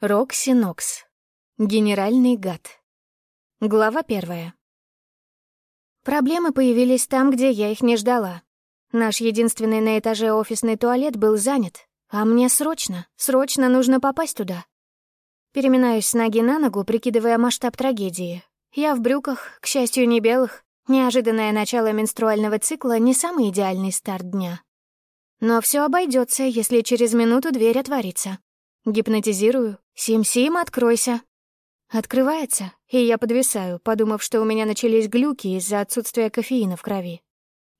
Рокси Нокс. Генеральный гад. Глава первая. Проблемы появились там, где я их не ждала. Наш единственный на этаже офисный туалет был занят, а мне срочно, срочно нужно попасть туда. Переминаюсь с ноги на ногу, прикидывая масштаб трагедии. Я в брюках, к счастью, не белых. Неожиданное начало менструального цикла — не самый идеальный старт дня. Но все обойдется, если через минуту дверь отворится. Гипнотизирую. «Сим-Сим, откройся!» Открывается, и я подвисаю, подумав, что у меня начались глюки из-за отсутствия кофеина в крови.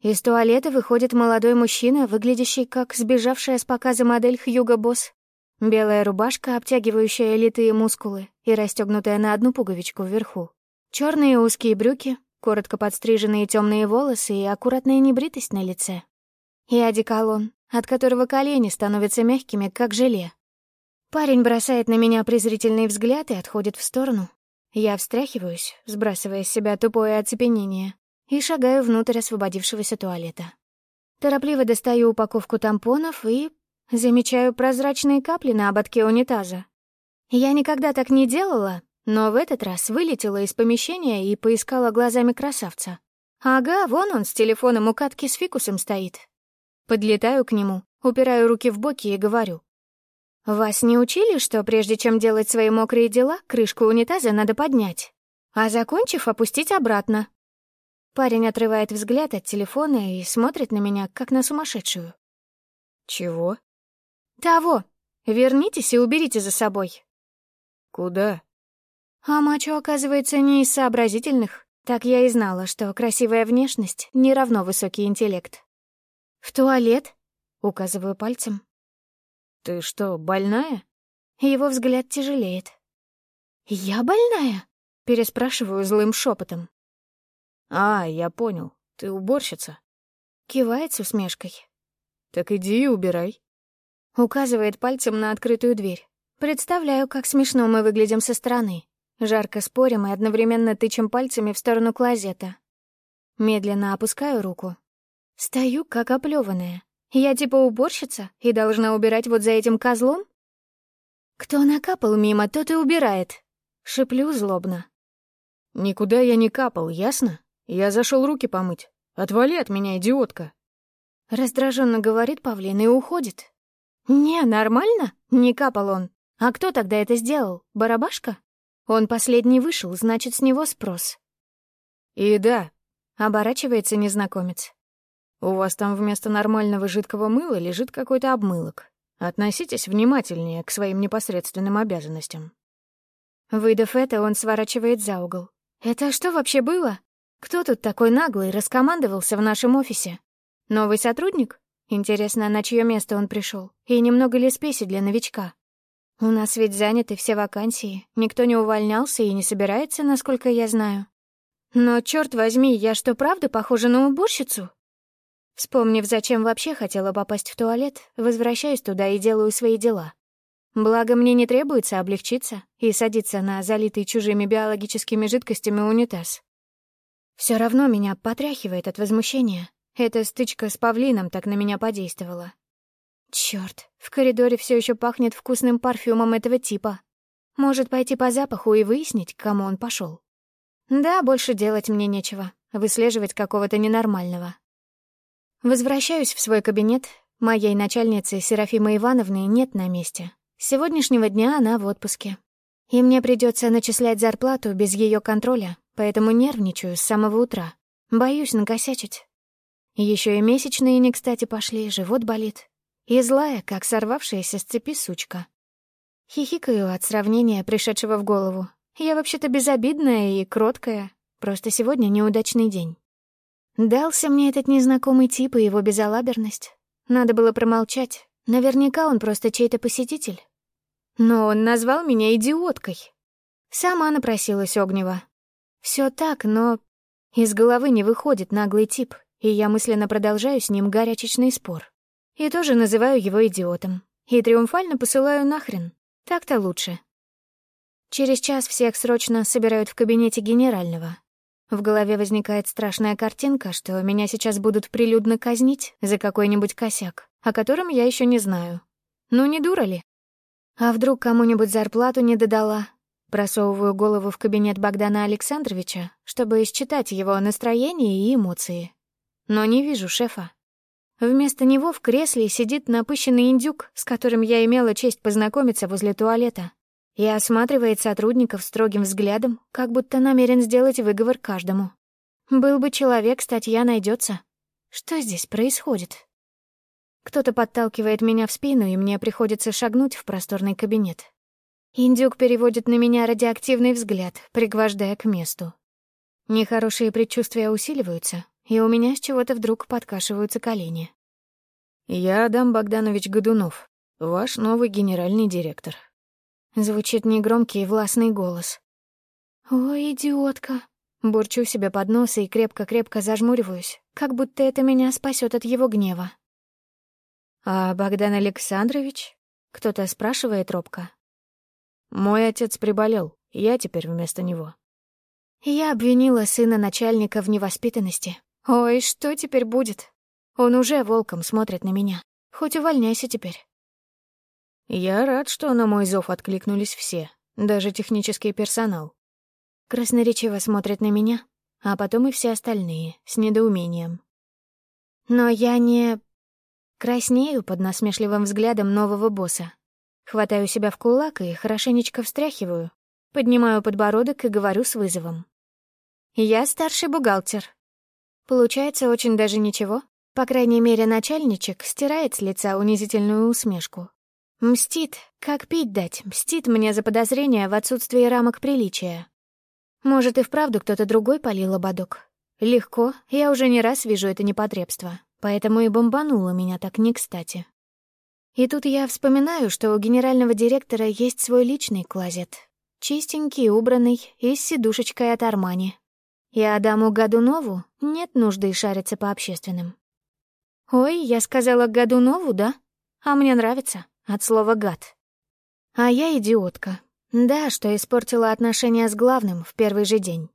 Из туалета выходит молодой мужчина, выглядящий как сбежавшая с показа модель Хьюго Босс. Белая рубашка, обтягивающая литые мускулы и расстегнутая на одну пуговичку вверху. Черные узкие брюки, коротко подстриженные темные волосы и аккуратная небритость на лице. И одеколон, от которого колени становятся мягкими, как желе. Парень бросает на меня презрительный взгляд и отходит в сторону. Я встряхиваюсь, сбрасывая с себя тупое оцепенение, и шагаю внутрь освободившегося туалета. Торопливо достаю упаковку тампонов и замечаю прозрачные капли на ободке унитаза. Я никогда так не делала, но в этот раз вылетела из помещения и поискала глазами красавца. Ага, вон он с телефоном у катки с фикусом стоит. Подлетаю к нему, упираю руки в боки и говорю. «Вас не учили, что прежде чем делать свои мокрые дела, крышку унитаза надо поднять, а закончив, опустить обратно?» Парень отрывает взгляд от телефона и смотрит на меня, как на сумасшедшую. «Чего?» «Того. Вернитесь и уберите за собой». «Куда?» А мачо, оказывается, не из сообразительных. Так я и знала, что красивая внешность не равно высокий интеллект. «В туалет?» — указываю пальцем. «Ты что, больная?» Его взгляд тяжелеет. «Я больная?» — переспрашиваю злым шепотом. «А, я понял. Ты уборщица?» Кивает с усмешкой. «Так иди и убирай». Указывает пальцем на открытую дверь. Представляю, как смешно мы выглядим со стороны. Жарко спорим и одновременно тычем пальцами в сторону клозета. Медленно опускаю руку. Стою, как оплеванная. Я типа уборщица и должна убирать вот за этим козлом? Кто накапал мимо, тот и убирает. Шиплю злобно. Никуда я не капал, ясно? Я зашел руки помыть. Отвали от меня, идиотка. Раздраженно говорит павлин и уходит. Не, нормально? Не капал он. А кто тогда это сделал? Барабашка? Он последний вышел, значит, с него спрос. И да, оборачивается незнакомец. У вас там вместо нормального жидкого мыла лежит какой-то обмылок. Относитесь внимательнее к своим непосредственным обязанностям». Выдав это, он сворачивает за угол. «Это что вообще было? Кто тут такой наглый раскомандовался в нашем офисе? Новый сотрудник? Интересно, на чье место он пришел? И немного ли спеси для новичка? У нас ведь заняты все вакансии, никто не увольнялся и не собирается, насколько я знаю. Но, черт возьми, я что, правда похожа на уборщицу?» Вспомнив, зачем вообще хотела попасть в туалет, возвращаюсь туда и делаю свои дела. Благо, мне не требуется облегчиться и садиться на залитый чужими биологическими жидкостями унитаз. Все равно меня потряхивает от возмущения. Эта стычка с павлином так на меня подействовала. Черт, в коридоре все еще пахнет вкусным парфюмом этого типа. Может пойти по запаху и выяснить, к кому он пошел. Да, больше делать мне нечего. Выслеживать какого-то ненормального. Возвращаюсь в свой кабинет. Моей начальницы Серафимы Ивановны нет на месте. С сегодняшнего дня она в отпуске. И мне придется начислять зарплату без ее контроля, поэтому нервничаю с самого утра. Боюсь накосячить. Еще и месячные не кстати пошли, живот болит. И злая, как сорвавшаяся с цепи сучка. Хихикаю от сравнения, пришедшего в голову. Я вообще-то безобидная и кроткая. Просто сегодня неудачный день. Дался мне этот незнакомый тип и его безалаберность. Надо было промолчать. Наверняка он просто чей-то посетитель. Но он назвал меня идиоткой. Сама напросилась Огнева. Все так, но из головы не выходит наглый тип, и я мысленно продолжаю с ним горячечный спор. И тоже называю его идиотом. И триумфально посылаю нахрен. Так-то лучше. Через час всех срочно собирают в кабинете генерального. В голове возникает страшная картинка, что меня сейчас будут прилюдно казнить за какой-нибудь косяк, о котором я еще не знаю. Ну не дура ли? А вдруг кому-нибудь зарплату не додала? Просовываю голову в кабинет Богдана Александровича, чтобы считать его настроение и эмоции. Но не вижу шефа. Вместо него в кресле сидит напыщенный индюк, с которым я имела честь познакомиться возле туалета, и осматривает сотрудников строгим взглядом, как будто намерен сделать выговор каждому. Был бы человек, статья найдется. Что здесь происходит? Кто-то подталкивает меня в спину, и мне приходится шагнуть в просторный кабинет. Индюк переводит на меня радиоактивный взгляд, пригвождая к месту. Нехорошие предчувствия усиливаются, и у меня с чего-то вдруг подкашиваются колени. «Я Адам Богданович Годунов, ваш новый генеральный директор». Звучит негромкий и властный голос. «Ой, идиотка!» Бурчу себе под нос и крепко-крепко зажмуриваюсь, как будто это меня спасет от его гнева. «А Богдан Александрович?» — кто-то спрашивает робко. «Мой отец приболел, я теперь вместо него». Я обвинила сына начальника в невоспитанности. Ой, что теперь будет? Он уже волком смотрит на меня. Хоть увольняйся теперь. Я рад, что на мой зов откликнулись все, даже технический персонал. Красноречиво смотрит на меня, а потом и все остальные, с недоумением. Но я не... Краснею под насмешливым взглядом нового босса. Хватаю себя в кулак и хорошенечко встряхиваю. Поднимаю подбородок и говорю с вызовом. «Я старший бухгалтер». Получается очень даже ничего. По крайней мере, начальничек стирает с лица унизительную усмешку. Мстит, как пить дать, мстит мне за подозрение в отсутствии рамок приличия. Может, и вправду кто-то другой полил ободок. Легко, я уже не раз вижу это непотребство поэтому и бомбануло меня так не кстати. И тут я вспоминаю, что у генерального директора есть свой личный клозет. Чистенький, убранный и с сидушечкой от Армани. И Адаму Годунову нет нужды шариться по общественным. Ой, я сказала Годунову, да? А мне нравится, от слова «гад». А я идиотка. Да, что испортила отношения с главным в первый же день.